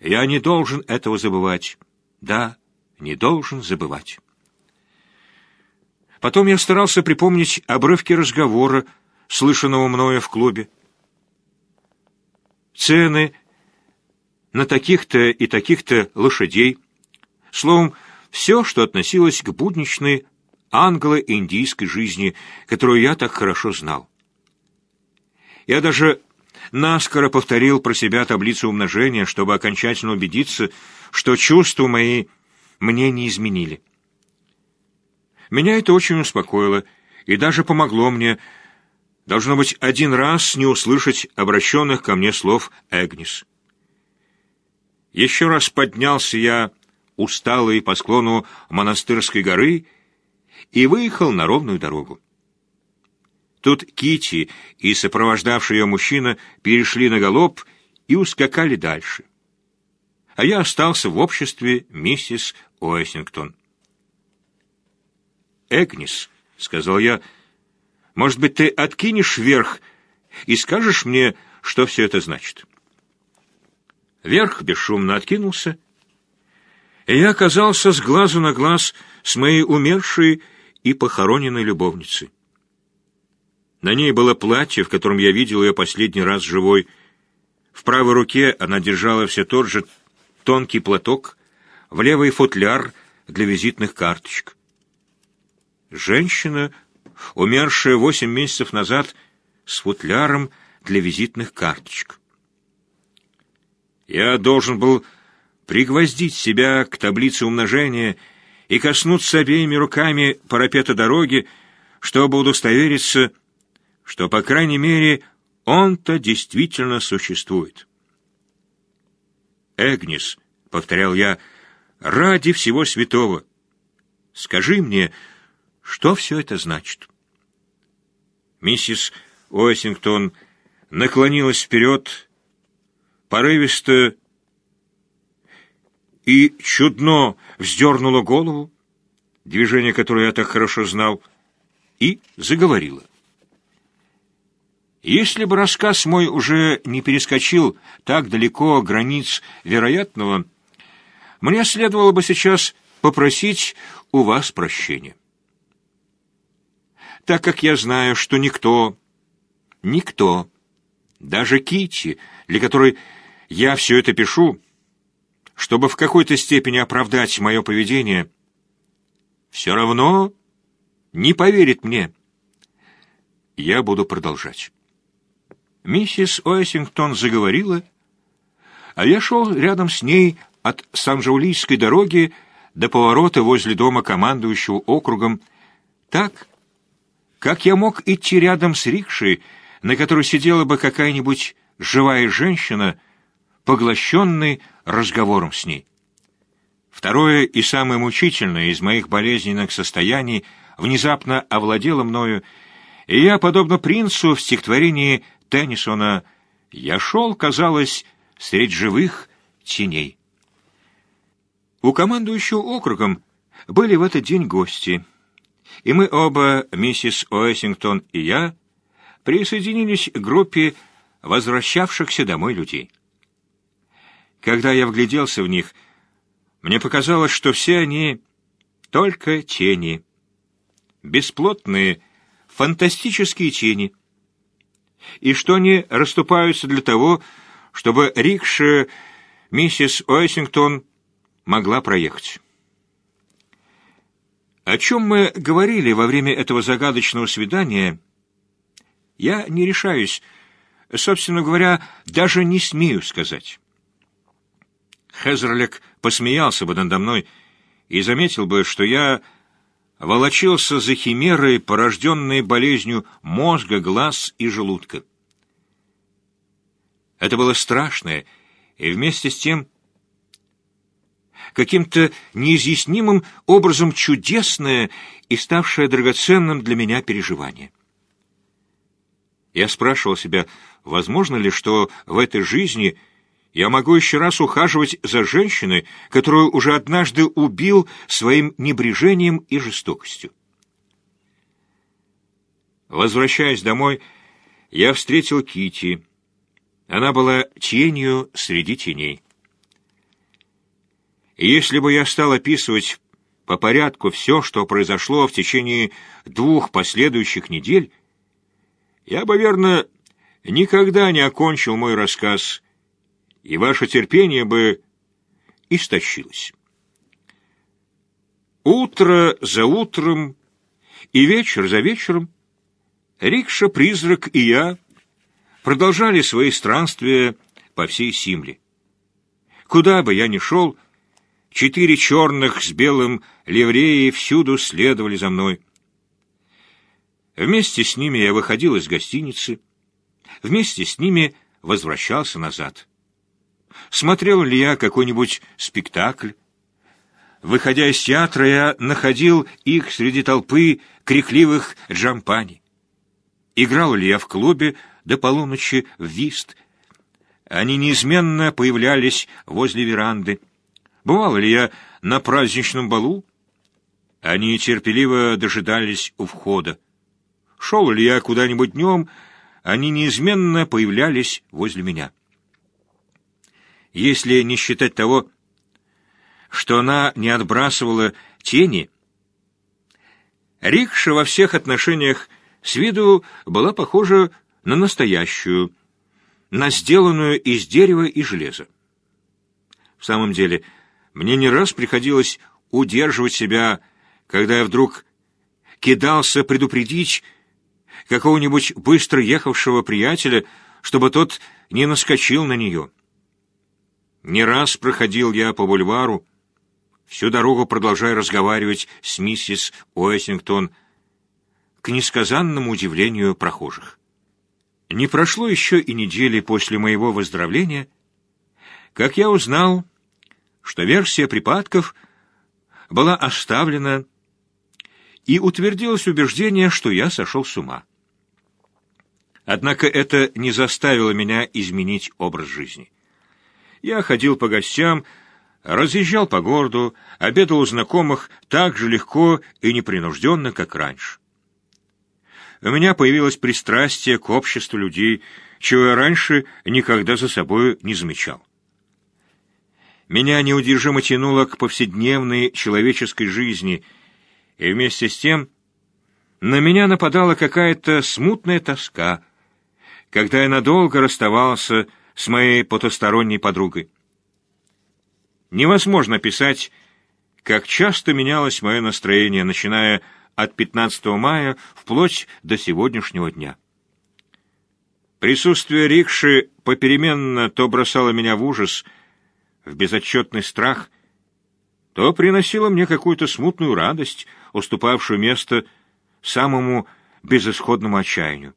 Я не должен этого забывать. Да, не должен забывать. Потом я старался припомнить обрывки разговора, слышанного мною в клубе. Цены на таких-то и таких-то лошадей. Словом, все, что относилось к будничной англо-индийской жизни, которую я так хорошо знал. Я даже наскоро повторил про себя таблицу умножения, чтобы окончательно убедиться, что чувства мои мне не изменили. Меня это очень успокоило и даже помогло мне, должно быть, один раз не услышать обращенных ко мне слов Эгнис. Еще раз поднялся я, усталый по склону монастырской горы, и выехал на ровную дорогу. Тут Кити и сопровождавший ее мужчина перешли на галоп и ускакали дальше. А я остался в обществе миссис Уэссингтон. «Экнис», — сказал я, — «может быть, ты откинешь вверх и скажешь мне, что все это значит?» Верх бесшумно откинулся, и я оказался с глазу на глаз с моей умершей и похороненной любовницей. На ней было платье, в котором я видел ее последний раз живой. В правой руке она держала все тот же тонкий платок, в левый футляр для визитных карточек. Женщина, умершая восемь месяцев назад, с футляром для визитных карточек. Я должен был пригвоздить себя к таблице умножения и коснуться обеими руками парапета дороги, чтобы удостовериться, что, по крайней мере, он-то действительно существует. «Эгнис», — повторял я, — «ради всего святого, скажи мне, что все это значит?» Миссис Уэссингтон наклонилась вперед, порывисто и чудно вздернула голову, движение которое я так хорошо знал, и заговорила. Если бы рассказ мой уже не перескочил так далеко границ вероятного, мне следовало бы сейчас попросить у вас прощения. Так как я знаю, что никто, никто, даже Кити, для которой я все это пишу, чтобы в какой-то степени оправдать мое поведение, все равно не поверит мне. Я буду продолжать. Миссис Уэссингтон заговорила, а я шел рядом с ней от Санжаулийской дороги до поворота возле дома командующего округом, так, как я мог идти рядом с рикшей, на которой сидела бы какая-нибудь живая женщина, поглощенной разговором с ней. Второе и самое мучительное из моих болезненных состояний внезапно овладело мною, и я, подобно принцу в стихотворении Теннисона я шел, казалось, средь живых теней. У командующего округом были в этот день гости, и мы оба, миссис Уэссингтон и я, присоединились к группе возвращавшихся домой людей. Когда я вгляделся в них, мне показалось, что все они только тени, бесплотные, фантастические тени — и что они расступаются для того, чтобы рикша миссис Уэссингтон могла проехать. О чем мы говорили во время этого загадочного свидания, я не решаюсь, собственно говоря, даже не смею сказать. Хезерлик посмеялся бы надо мной и заметил бы, что я волочился за химерой, порожденной болезнью мозга, глаз и желудка. Это было страшное и вместе с тем каким-то неизъяснимым образом чудесное и ставшее драгоценным для меня переживание. Я спрашивал себя, возможно ли, что в этой жизни я могу еще раз ухаживать за женщиной, которую уже однажды убил своим небрежением и жестокостью. Возвращаясь домой, я встретил Кити. Она была тенью среди теней. И если бы я стал описывать по порядку все, что произошло в течение двух последующих недель, я бы, верно, никогда не окончил мой рассказ, и ваше терпение бы истощилось. Утро за утром и вечер за вечером Рикша, призрак и я продолжали свои странствия по всей Симле. Куда бы я ни шел, четыре черных с белым ливреи всюду следовали за мной. Вместе с ними я выходил из гостиницы, вместе с ними возвращался назад. Смотрел ли я какой-нибудь спектакль, Выходя из театра, я находил их среди толпы крикливых джампани. Играл ли я в клубе до полуночи в вист? Они неизменно появлялись возле веранды. Бывал ли я на праздничном балу? Они терпеливо дожидались у входа. Шел ли я куда-нибудь днем, они неизменно появлялись возле меня. Если не считать того, что она не отбрасывала тени. Рикша во всех отношениях с виду была похожа на настоящую, на сделанную из дерева и железа. В самом деле, мне не раз приходилось удерживать себя, когда я вдруг кидался предупредить какого-нибудь быстро ехавшего приятеля, чтобы тот не наскочил на нее. Не раз проходил я по бульвару, всю дорогу продолжая разговаривать с миссис Уэссингтон к несказанному удивлению прохожих. Не прошло еще и недели после моего выздоровления, как я узнал, что версия припадков была оставлена и утвердилось убеждение, что я сошел с ума. Однако это не заставило меня изменить образ жизни. Я ходил по гостям, разъезжал по городу, обедал у знакомых так же легко и непринужденно, как раньше. У меня появилось пристрастие к обществу людей, чего я раньше никогда за собой не замечал. Меня неудержимо тянуло к повседневной человеческой жизни, и вместе с тем на меня нападала какая-то смутная тоска, когда я надолго расставался с моей потусторонней подругой. Невозможно писать, как часто менялось мое настроение, начиная от 15 мая вплоть до сегодняшнего дня. Присутствие рикши попеременно то бросало меня в ужас, в безотчетный страх, то приносило мне какую-то смутную радость, уступавшую место самому безысходному отчаянию.